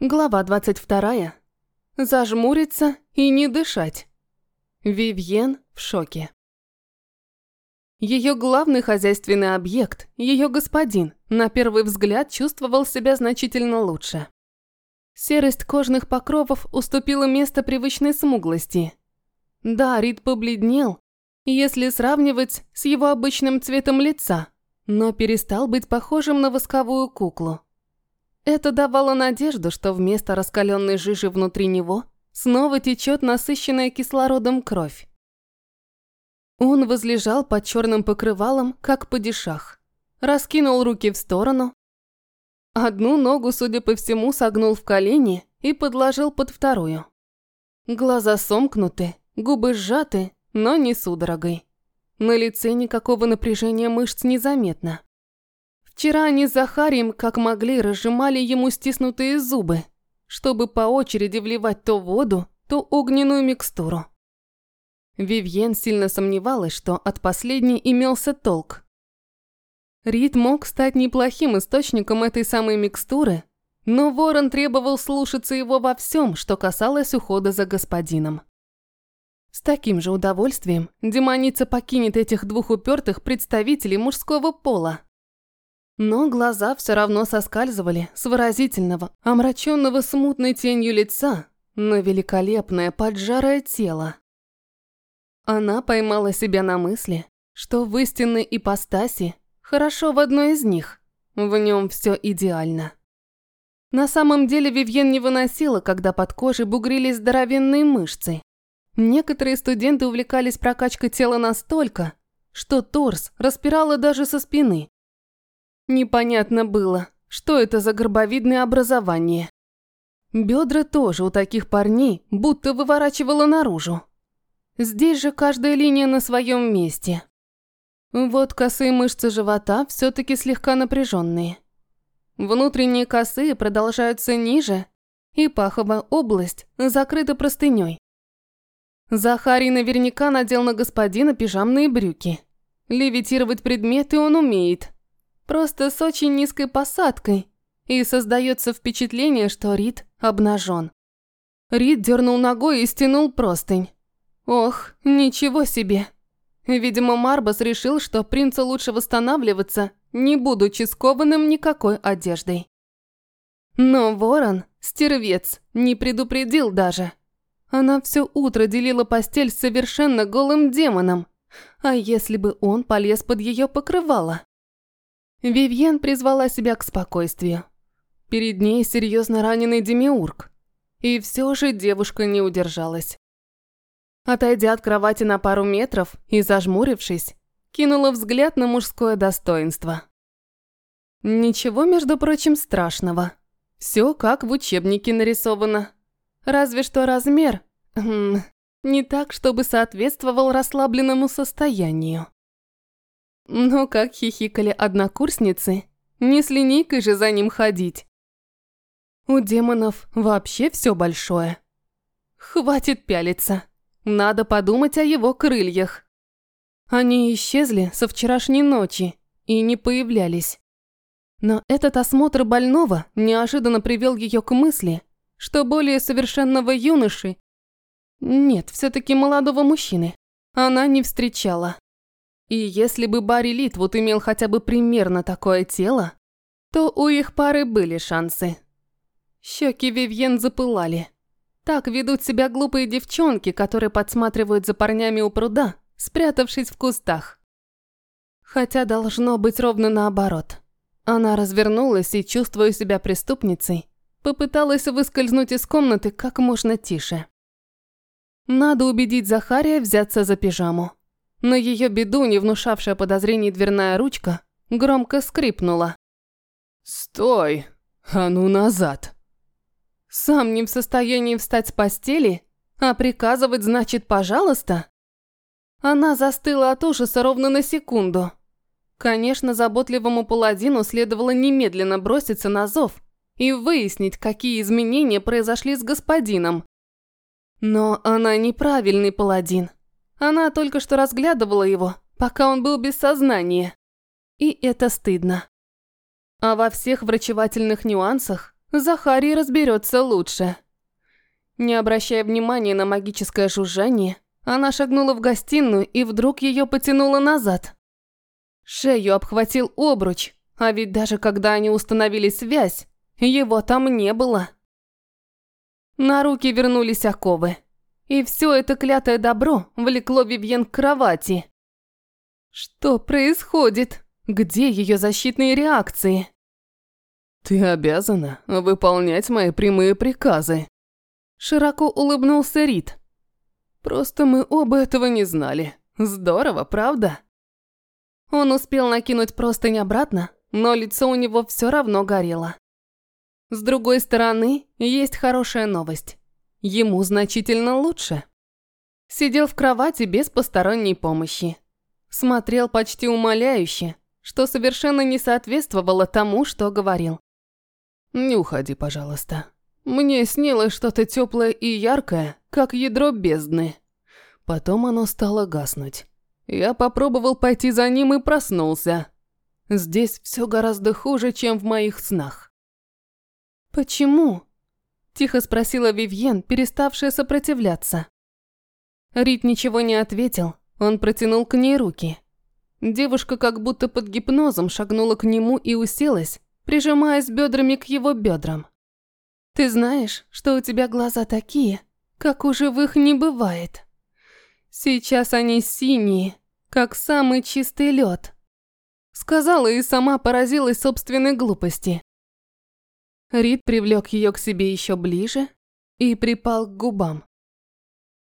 Глава 22. Зажмуриться и не дышать. Вивьен в шоке. Ее главный хозяйственный объект, ее господин, на первый взгляд чувствовал себя значительно лучше. Серость кожных покровов уступила место привычной смуглости. Да, Рид побледнел, если сравнивать с его обычным цветом лица, но перестал быть похожим на восковую куклу. Это давало надежду, что вместо раскаленной жижи внутри него снова течет насыщенная кислородом кровь. Он возлежал под черным покрывалом, как падишах. Раскинул руки в сторону. Одну ногу, судя по всему, согнул в колени и подложил под вторую. Глаза сомкнуты, губы сжаты, но не судорогой. На лице никакого напряжения мышц незаметно. Вчера они с Захарием, как могли, разжимали ему стиснутые зубы, чтобы по очереди вливать то воду, то огненную микстуру. Вивьен сильно сомневалась, что от последней имелся толк. Рид мог стать неплохим источником этой самой микстуры, но Ворон требовал слушаться его во всем, что касалось ухода за господином. С таким же удовольствием демоница покинет этих двух упертых представителей мужского пола. Но глаза все равно соскальзывали с выразительного, омраченного смутной тенью лица на великолепное поджарое тело. Она поймала себя на мысли, что в истинной ипостаси хорошо в одной из них, в нем все идеально. На самом деле Вивьен не выносила, когда под кожей бугрились здоровенные мышцы. Некоторые студенты увлекались прокачкой тела настолько, что торс распирало даже со спины. Непонятно было, что это за горбовидное образование. Бедра тоже у таких парней будто выворачивало наружу. Здесь же каждая линия на своем месте. Вот косые мышцы живота все-таки слегка напряженные. Внутренние косые продолжаются ниже, и паховая область закрыта простыней. Захарий наверняка надел на господина пижамные брюки. Левитировать предметы он умеет – Просто с очень низкой посадкой. И создается впечатление, что Рид обнажен. Рид дернул ногой и стянул простынь. Ох, ничего себе. Видимо, Марбас решил, что принцу лучше восстанавливаться, не будучи скованным никакой одеждой. Но ворон, стервец, не предупредил даже. Она все утро делила постель с совершенно голым демоном. А если бы он полез под ее покрывало? Вивьен призвала себя к спокойствию. Перед ней серьезно раненый демиург. И все же девушка не удержалась. Отойдя от кровати на пару метров и зажмурившись, кинула взгляд на мужское достоинство. Ничего, между прочим, страшного. Все как в учебнике нарисовано. Разве что размер... Хм, не так, чтобы соответствовал расслабленному состоянию. Но как хихикали однокурсницы, не с линейкой же за ним ходить. У демонов вообще все большое. Хватит пялиться. Надо подумать о его крыльях. Они исчезли со вчерашней ночи и не появлялись. Но этот осмотр больного неожиданно привел ее к мысли, что более совершенного юноши, нет, все-таки молодого мужчины, она не встречала. И если бы Барри Литвуд имел хотя бы примерно такое тело, то у их пары были шансы. Щеки Вивьен запылали. Так ведут себя глупые девчонки, которые подсматривают за парнями у пруда, спрятавшись в кустах. Хотя должно быть ровно наоборот. Она развернулась и, чувствуя себя преступницей, попыталась выскользнуть из комнаты как можно тише. Надо убедить Захария взяться за пижаму. На ее беду, не внушавшая подозрений дверная ручка, громко скрипнула. «Стой! А ну назад!» Сам не в состоянии встать с постели, а приказывать значит «пожалуйста»? Она застыла от ужаса ровно на секунду. Конечно, заботливому паладину следовало немедленно броситься на зов и выяснить, какие изменения произошли с господином. Но она неправильный паладин. Она только что разглядывала его, пока он был без сознания. И это стыдно. А во всех врачевательных нюансах Захарий разберется лучше. Не обращая внимания на магическое жужжание, она шагнула в гостиную и вдруг ее потянуло назад. Шею обхватил обруч, а ведь даже когда они установили связь, его там не было. На руки вернулись оковы. И все это клятое добро влекло Вивьен к кровати. Что происходит? Где ее защитные реакции? Ты обязана выполнять мои прямые приказы. Широко улыбнулся Рид. Просто мы оба этого не знали. Здорово, правда? Он успел накинуть простынь обратно, но лицо у него все равно горело. С другой стороны, есть хорошая новость. Ему значительно лучше. Сидел в кровати без посторонней помощи. Смотрел почти умоляюще, что совершенно не соответствовало тому, что говорил. «Не уходи, пожалуйста. Мне снилось что-то теплое и яркое, как ядро бездны. Потом оно стало гаснуть. Я попробовал пойти за ним и проснулся. Здесь все гораздо хуже, чем в моих снах. «Почему?» – тихо спросила Вивьен, переставшая сопротивляться. Рит ничего не ответил, он протянул к ней руки. Девушка как будто под гипнозом шагнула к нему и уселась, прижимаясь бедрами к его бедрам. «Ты знаешь, что у тебя глаза такие, как у живых не бывает. Сейчас они синие, как самый чистый лед. Сказала и сама поразилась собственной глупости. Рид привлек ее к себе еще ближе и припал к губам.